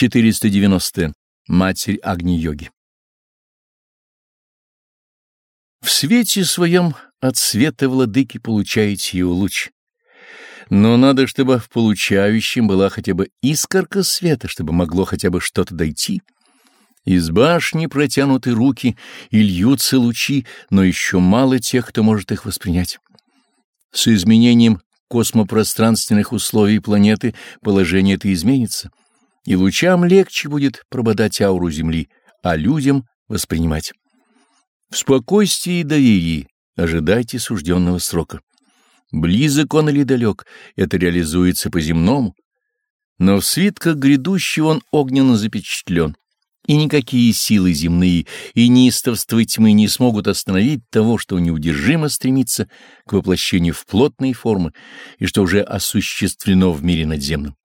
490. Матерь Агни-йоги. В свете своем от света владыки получаете его луч. Но надо, чтобы в получающем была хотя бы искорка света, чтобы могло хотя бы что-то дойти. Из башни протянуты руки и льются лучи, но еще мало тех, кто может их воспринять. С изменением космопространственных условий планеты положение это изменится и лучам легче будет прободать ауру Земли, а людям воспринимать. В спокойствии и доверии ожидайте сужденного срока. Близок он или далек, это реализуется по-земному, но в свитках грядущего он огненно запечатлен, и никакие силы земные и неистовства тьмы не смогут остановить того, что неудержимо стремится к воплощению в плотные формы и что уже осуществлено в мире надземном.